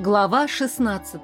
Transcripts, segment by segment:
Глава 16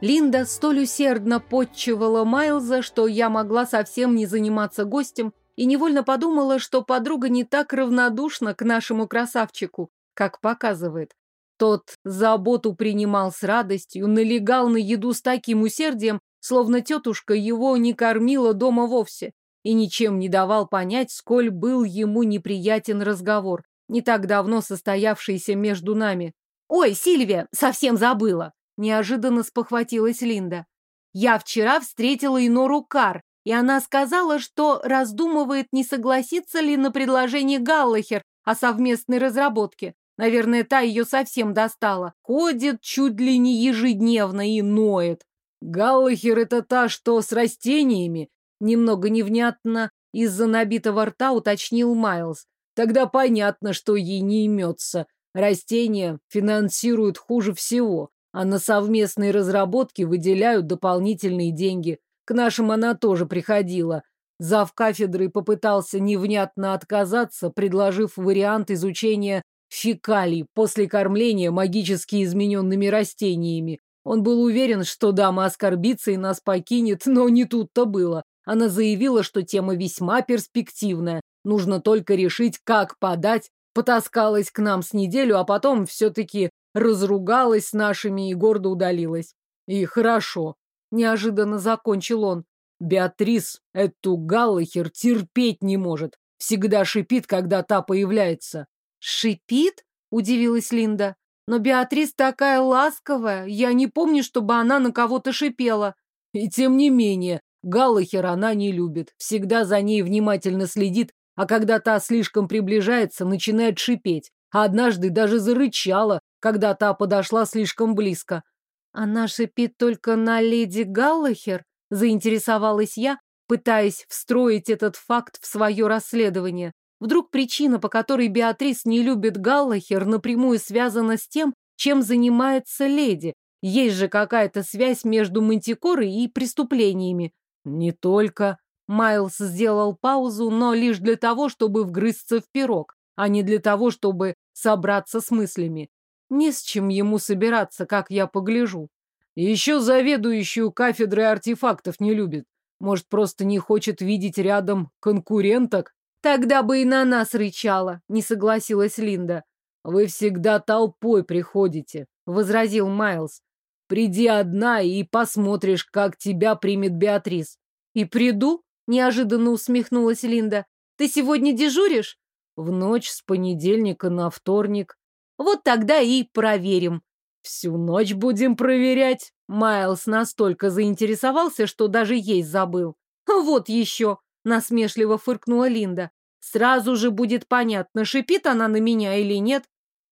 Линда столь усердно подчивала Майлза, что я могла совсем не заниматься гостем, и невольно подумала, что подруга не так равнодушна к нашему красавчику, как показывает. Тот заботу принимал с радостью, налегал на еду с таким усердием, словно тетушка его не кормила дома вовсе, и ничем не давал понять, сколь был ему неприятен разговор, не так давно состоявшийся между нами. «Ой, Сильвия, совсем забыла!» Неожиданно спохватилась Линда. «Я вчера встретила Инору Кар, и она сказала, что раздумывает, не согласиться ли на предложение Галлахер о совместной разработке. Наверное, та ее совсем достала. Ходит чуть ли не ежедневно и ноет. Галлахер — это та, что с растениями? Немного невнятно из-за набитого рта уточнил Майлз. Тогда понятно, что ей не имется. Растения финансируют хуже всего, а на совместные разработки выделяют дополнительные деньги. К нашим она тоже приходила. Зав кафедры попытался невнятно отказаться, предложив вариант изучения фекалий после кормления магически измененными растениями. Он был уверен, что дама оскорбится и нас покинет, но не тут-то было. Она заявила, что тема весьма перспективная. Нужно только решить, как подать. Потаскалась к нам с неделю, а потом все-таки разругалась с нашими и гордо удалилась. И хорошо. Неожиданно закончил он. Беатрис эту Галлахер терпеть не может. Всегда шипит, когда та появляется. «Шипит?» – удивилась Линда. «Но Беатрис такая ласковая. Я не помню, чтобы она на кого-то шипела». И тем не менее, Галлахер она не любит. Всегда за ней внимательно следит, а когда та слишком приближается, начинает шипеть. А однажды даже зарычала, когда та подошла слишком близко. «Она шипит только на леди Галлахер?» – заинтересовалась я, пытаясь встроить этот факт в свое расследование. Вдруг причина, по которой Беатрис не любит Галлахер, напрямую связана с тем, чем занимается леди. Есть же какая-то связь между мантикорой и преступлениями. Не только. Майлз сделал паузу, но лишь для того, чтобы вгрызться в пирог, а не для того, чтобы собраться с мыслями. Не с чем ему собираться, как я погляжу. Еще заведующую кафедрой артефактов не любит. Может, просто не хочет видеть рядом конкуренток? Тогда бы и на нас рычала, не согласилась Линда. Вы всегда толпой приходите, возразил Майлз. Приди одна и посмотришь, как тебя примет Беатрис. И приду, неожиданно усмехнулась Линда. Ты сегодня дежуришь? В ночь с понедельника на вторник. Вот тогда и проверим. Всю ночь будем проверять. Майлз настолько заинтересовался, что даже есть забыл. Вот еще, насмешливо фыркнула Линда. Сразу же будет понятно, шипит она на меня или нет.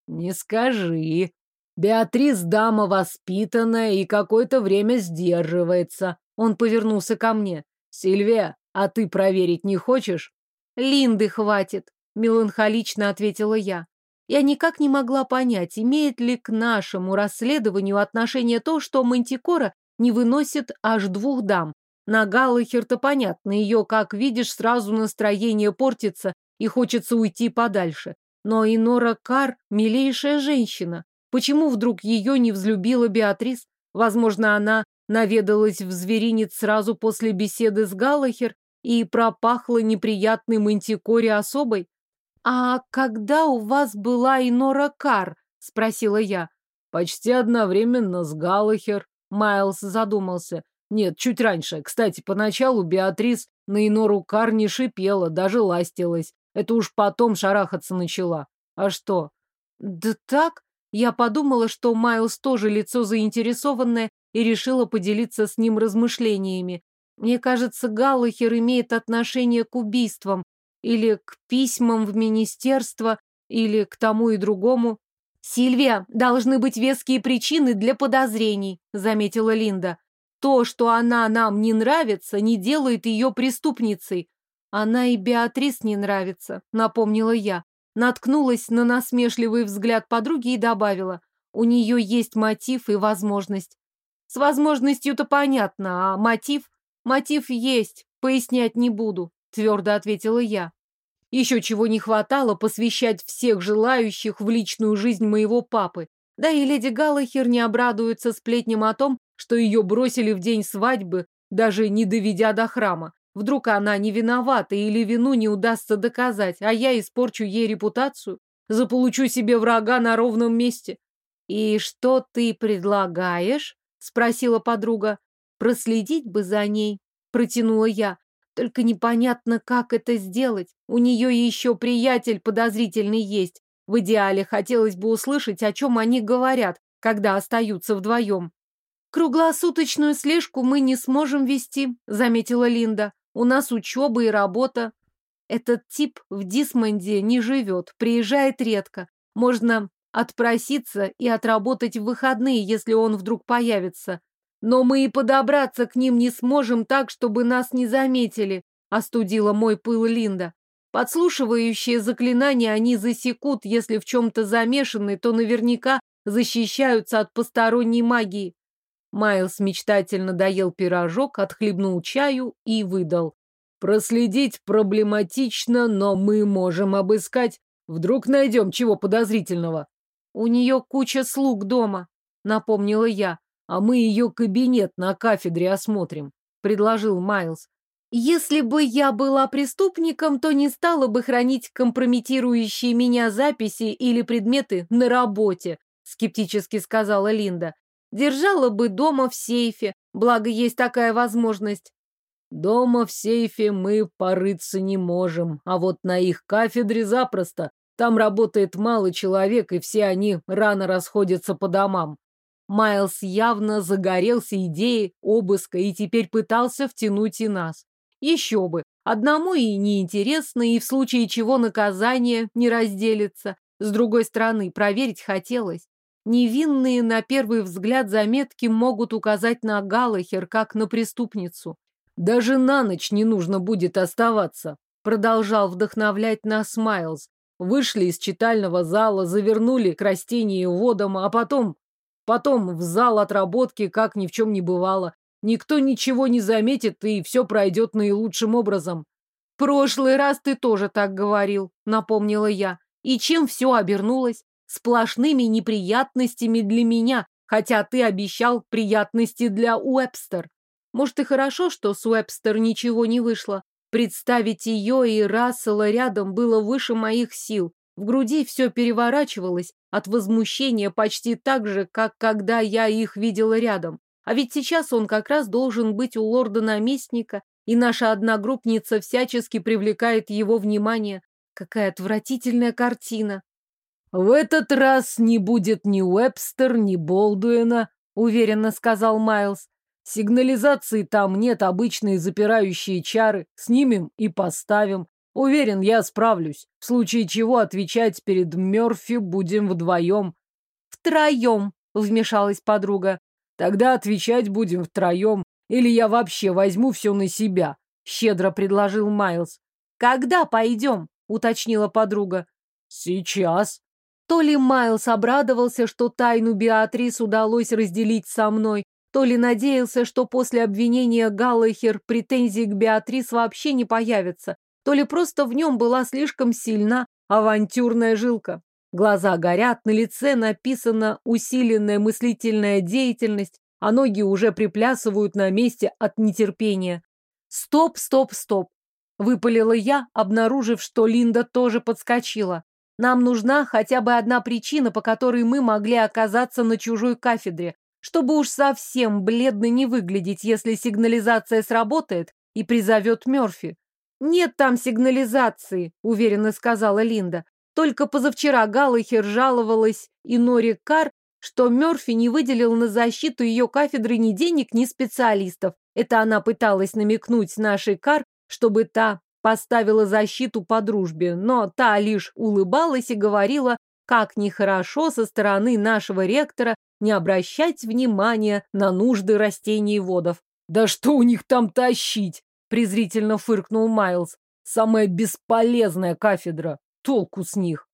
Не скажи. Беатрис дама воспитанная и какое-то время сдерживается. Он повернулся ко мне. Сильвия, а ты проверить не хочешь? Линды хватит, меланхолично ответила я. Я никак не могла понять, имеет ли к нашему расследованию отношение то, что Мантикора не выносит аж двух дам. На Галлахер-то понятно, ее, как видишь, сразу настроение портится и хочется уйти подальше. Но и Нора Кар – милейшая женщина. Почему вдруг ее не взлюбила Беатрис? Возможно, она наведалась в зверинец сразу после беседы с Галлахер и пропахла неприятной мантикоре особой? «А когда у вас была Инора Кар?» — спросила я. «Почти одновременно с Галлахер», — Майлз задумался. «Нет, чуть раньше. Кстати, поначалу Беатрис на Инору Кар не шипела, даже ластилась. Это уж потом шарахаться начала. А что?» «Да так?» Я подумала, что Майлз тоже лицо заинтересованное и решила поделиться с ним размышлениями. Мне кажется, Галлахер имеет отношение к убийствам, или к письмам в министерство, или к тому и другому. «Сильвия, должны быть веские причины для подозрений», — заметила Линда. «То, что она нам не нравится, не делает ее преступницей». «Она и Беатрис не нравится», — напомнила я. Наткнулась на насмешливый взгляд подруги и добавила. «У нее есть мотив и возможность». «С возможностью-то понятно, а мотив?» «Мотив есть, пояснять не буду. твердо ответила я. Еще чего не хватало посвящать всех желающих в личную жизнь моего папы. Да и леди Галлахер не обрадуется сплетням о том, что ее бросили в день свадьбы, даже не доведя до храма. Вдруг она не виновата или вину не удастся доказать, а я испорчу ей репутацию, заполучу себе врага на ровном месте. «И что ты предлагаешь?» — спросила подруга. «Проследить бы за ней», — протянула я. «Только непонятно, как это сделать. У нее еще приятель подозрительный есть. В идеале хотелось бы услышать, о чем они говорят, когда остаются вдвоем». «Круглосуточную слежку мы не сможем вести», — заметила Линда. «У нас учеба и работа. Этот тип в Дисмонде не живет, приезжает редко. Можно отпроситься и отработать в выходные, если он вдруг появится. Но мы и подобраться к ним не сможем так, чтобы нас не заметили, остудила мой пыл Линда. Подслушивающие заклинания они засекут, если в чем-то замешаны, то наверняка защищаются от посторонней магии. Майлз мечтательно доел пирожок, отхлебнул чаю и выдал. Проследить проблематично, но мы можем обыскать. Вдруг найдем чего подозрительного. У нее куча слуг дома, напомнила я. А мы ее кабинет на кафедре осмотрим, предложил Майлз. Если бы я была преступником, то не стала бы хранить компрометирующие меня записи или предметы на работе, скептически сказала Линда. Держала бы дома в сейфе, благо есть такая возможность. Дома в сейфе мы порыться не можем, а вот на их кафедре запросто. Там работает мало человек, и все они рано расходятся по домам. Майлз явно загорелся идеей обыска и теперь пытался втянуть и нас. Еще бы, одному и неинтересно, и в случае чего наказание не разделится. С другой стороны, проверить хотелось. Невинные на первый взгляд заметки могут указать на Галахер как на преступницу. Даже на ночь не нужно будет оставаться, продолжал вдохновлять нас Майлз. Вышли из читального зала, завернули к растениеводам, а потом... Потом в зал отработки, как ни в чем не бывало. Никто ничего не заметит, и все пройдет наилучшим образом. «Прошлый раз ты тоже так говорил», — напомнила я. «И чем все обернулось? Сплошными неприятностями для меня, хотя ты обещал приятности для Уэбстер. Может, и хорошо, что с Уэбстер ничего не вышло. Представить ее и Рассела рядом было выше моих сил. В груди все переворачивалось от возмущения почти так же, как когда я их видела рядом. А ведь сейчас он как раз должен быть у лорда-наместника, и наша одногруппница всячески привлекает его внимание. Какая отвратительная картина. «В этот раз не будет ни Уэбстер, ни Болдуэна», — уверенно сказал Майлз. Сигнализации там нет, обычные запирающие чары. Снимем и поставим. Уверен, я справлюсь. В случае чего отвечать перед Мёрфи будем вдвоем. Втроем, вмешалась подруга. Тогда отвечать будем втроем. Или я вообще возьму все на себя, щедро предложил Майлз. Когда пойдем? уточнила подруга. Сейчас. То ли Майлз обрадовался, что тайну Беатрис удалось разделить со мной, то ли надеялся, что после обвинения Галлахер претензий к Беатрис вообще не появится, то ли просто в нем была слишком сильна авантюрная жилка. Глаза горят, на лице написана усиленная мыслительная деятельность, а ноги уже приплясывают на месте от нетерпения. «Стоп, стоп, стоп!» — выпалила я, обнаружив, что Линда тоже подскочила. «Нам нужна хотя бы одна причина, по которой мы могли оказаться на чужой кафедре, чтобы уж совсем бледно не выглядеть, если сигнализация сработает и призовет Мёрфи. «Нет там сигнализации», — уверенно сказала Линда. Только позавчера Галлахер жаловалась и Нори Кар, что Мёрфи не выделил на защиту ее кафедры ни денег, ни специалистов. Это она пыталась намекнуть нашей Кар, чтобы та поставила защиту по дружбе, но та лишь улыбалась и говорила, как нехорошо со стороны нашего ректора не обращать внимания на нужды растений и водов. «Да что у них там тащить?» – презрительно фыркнул Майлз. «Самая бесполезная кафедра. Толку с них».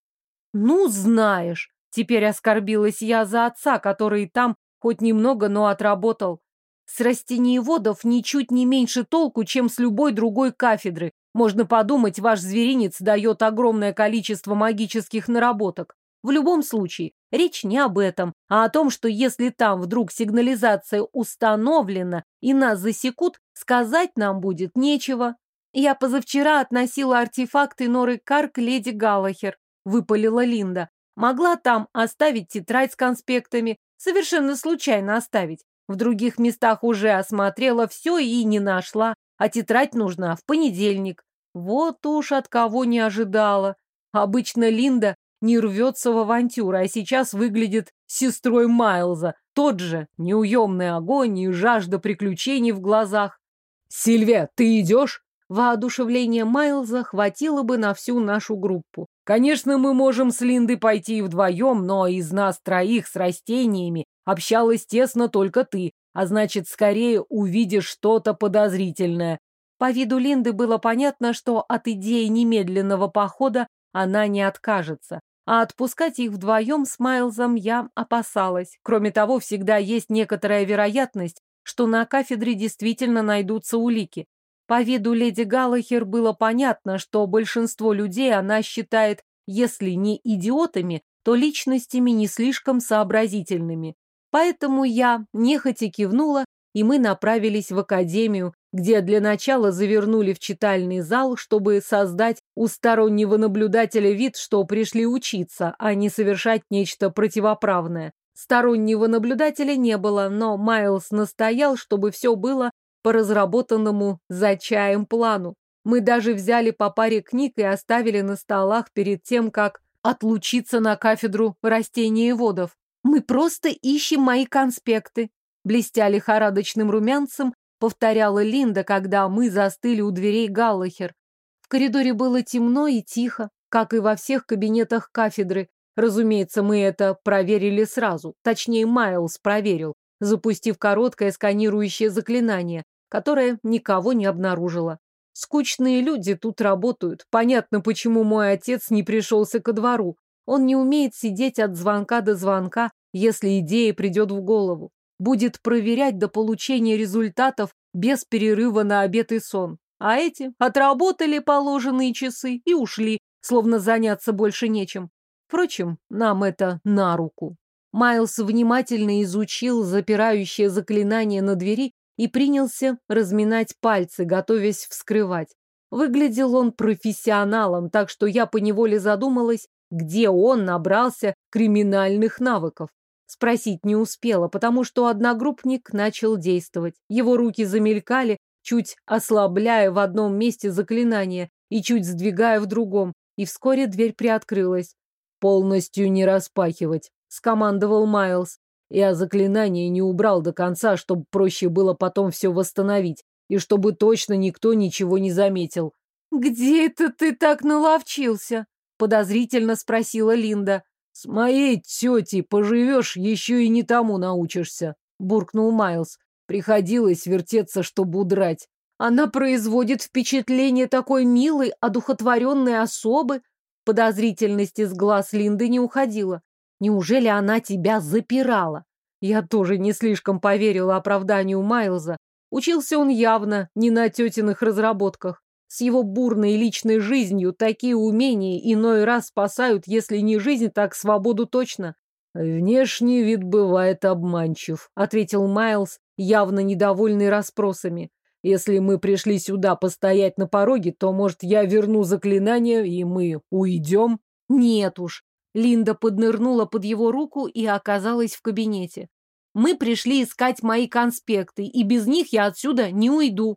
«Ну, знаешь», – теперь оскорбилась я за отца, который там хоть немного, но отработал. С растениеводов ничуть не меньше толку, чем с любой другой кафедры. Можно подумать, ваш зверинец дает огромное количество магических наработок. В любом случае, речь не об этом, а о том, что если там вдруг сигнализация установлена и нас засекут, сказать нам будет нечего. Я позавчера относила артефакты Норы Карк леди Галлахер, выпалила Линда. Могла там оставить тетрадь с конспектами, совершенно случайно оставить. В других местах уже осмотрела все и не нашла, а тетрадь нужна в понедельник. Вот уж от кого не ожидала. Обычно Линда не рвется в авантюру, а сейчас выглядит сестрой Майлза. Тот же неуемный огонь и жажда приключений в глазах. «Сильвия, ты идешь?» Воодушевление Майлза хватило бы на всю нашу группу. Конечно, мы можем с Линдой пойти вдвоем, но из нас троих с растениями общалась тесно только ты, а значит, скорее увидишь что-то подозрительное. По виду Линды было понятно, что от идеи немедленного похода она не откажется. А отпускать их вдвоем с Майлзом я опасалась. Кроме того, всегда есть некоторая вероятность, что на кафедре действительно найдутся улики. По виду леди Галлахер было понятно, что большинство людей она считает, если не идиотами, то личностями не слишком сообразительными. Поэтому я нехотя кивнула, и мы направились в академию, где для начала завернули в читальный зал, чтобы создать у стороннего наблюдателя вид, что пришли учиться, а не совершать нечто противоправное. Стороннего наблюдателя не было, но Майлз настоял, чтобы все было по разработанному за чаем плану. Мы даже взяли по паре книг и оставили на столах перед тем, как отлучиться на кафедру растениеводов. Мы просто ищем мои конспекты. Блестя лихорадочным румянцем, повторяла Линда, когда мы застыли у дверей Галлахер. В коридоре было темно и тихо, как и во всех кабинетах кафедры. Разумеется, мы это проверили сразу. Точнее, Майлз проверил, запустив короткое сканирующее заклинание, которое никого не обнаружило. Скучные люди тут работают. Понятно, почему мой отец не пришелся ко двору. Он не умеет сидеть от звонка до звонка, если идея придет в голову. Будет проверять до получения результатов без перерыва на обед и сон. А эти отработали положенные часы и ушли, словно заняться больше нечем. Впрочем, нам это на руку. Майлз внимательно изучил запирающее заклинание на двери и принялся разминать пальцы, готовясь вскрывать. Выглядел он профессионалом, так что я поневоле задумалась, где он набрался криминальных навыков. Спросить не успела, потому что одногруппник начал действовать. Его руки замелькали, чуть ослабляя в одном месте заклинание и чуть сдвигая в другом, и вскоре дверь приоткрылась. «Полностью не распахивать», — скомандовал Майлз. Я заклинание не убрал до конца, чтобы проще было потом все восстановить, и чтобы точно никто ничего не заметил. «Где это ты так наловчился?» — подозрительно спросила Линда. «С моей тетей поживешь, еще и не тому научишься», — буркнул Майлз. Приходилось вертеться, чтобы удрать. Она производит впечатление такой милой, одухотворенной особы. Подозрительность из глаз Линды не уходила. Неужели она тебя запирала? Я тоже не слишком поверила оправданию Майлза. Учился он явно не на тетиных разработках. С его бурной личной жизнью такие умения иной раз спасают, если не жизнь, так свободу точно. Внешний вид бывает обманчив, ответил Майлз, явно недовольный расспросами. Если мы пришли сюда постоять на пороге, то, может, я верну заклинание, и мы уйдем? Нет уж, Линда поднырнула под его руку и оказалась в кабинете. «Мы пришли искать мои конспекты, и без них я отсюда не уйду».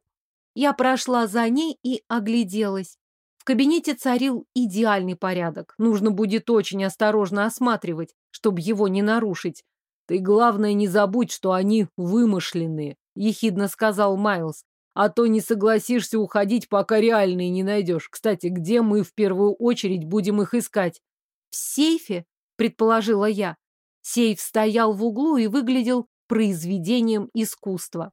Я прошла за ней и огляделась. В кабинете царил идеальный порядок. Нужно будет очень осторожно осматривать, чтобы его не нарушить. «Ты, главное, не забудь, что они вымышленные», — ехидно сказал Майлз. «А то не согласишься уходить, пока реальные не найдешь. Кстати, где мы в первую очередь будем их искать?» В сейфе, предположила я. Сейф стоял в углу и выглядел произведением искусства.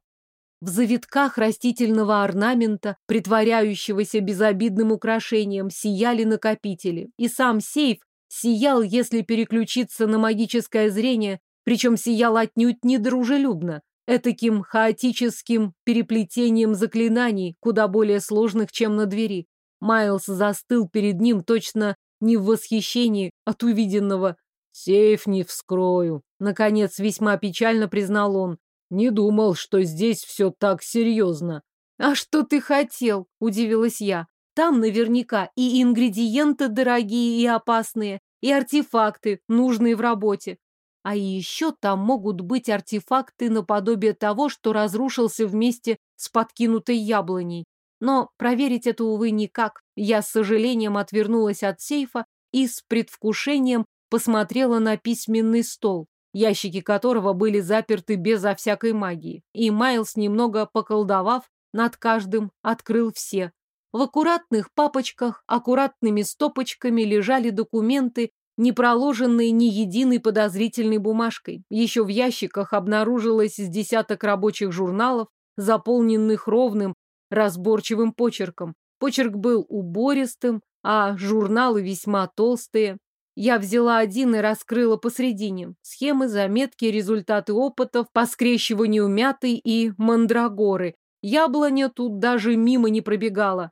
В завитках растительного орнамента, притворяющегося безобидным украшением, сияли накопители. И сам сейф сиял, если переключиться на магическое зрение, причем сиял отнюдь недружелюбно. этаким хаотическим переплетением заклинаний, куда более сложных, чем на двери. Майлз застыл перед ним точно не в восхищении от увиденного. «Сейф не вскрою», — наконец весьма печально признал он. «Не думал, что здесь все так серьезно». «А что ты хотел?» — удивилась я. «Там наверняка и ингредиенты дорогие и опасные, и артефакты, нужные в работе. А еще там могут быть артефакты наподобие того, что разрушился вместе с подкинутой яблоней. Но проверить это, увы, никак. Я с сожалением отвернулась от сейфа и с предвкушением посмотрела на письменный стол, ящики которого были заперты безо всякой магии. И Майлз, немного поколдовав, над каждым открыл все. В аккуратных папочках, аккуратными стопочками лежали документы не проложенные ни единой подозрительной бумажкой. Еще в ящиках обнаружилось с десяток рабочих журналов, заполненных ровным, разборчивым почерком. Почерк был убористым, а журналы весьма толстые. Я взяла один и раскрыла посредине. Схемы, заметки, результаты опытов по скрещиванию мяты и мандрагоры. Яблоня тут даже мимо не пробегала.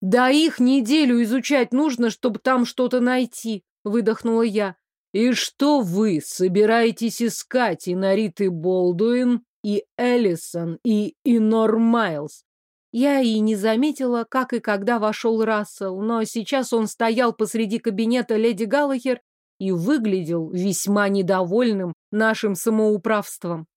Да их неделю изучать нужно, чтобы там что-то найти выдохнула я. «И что вы собираетесь искать, Инариты Болдуин, и Эллисон, и Инор Майлз?» Я и не заметила, как и когда вошел Рассел, но сейчас он стоял посреди кабинета леди Галлахер и выглядел весьма недовольным нашим самоуправством.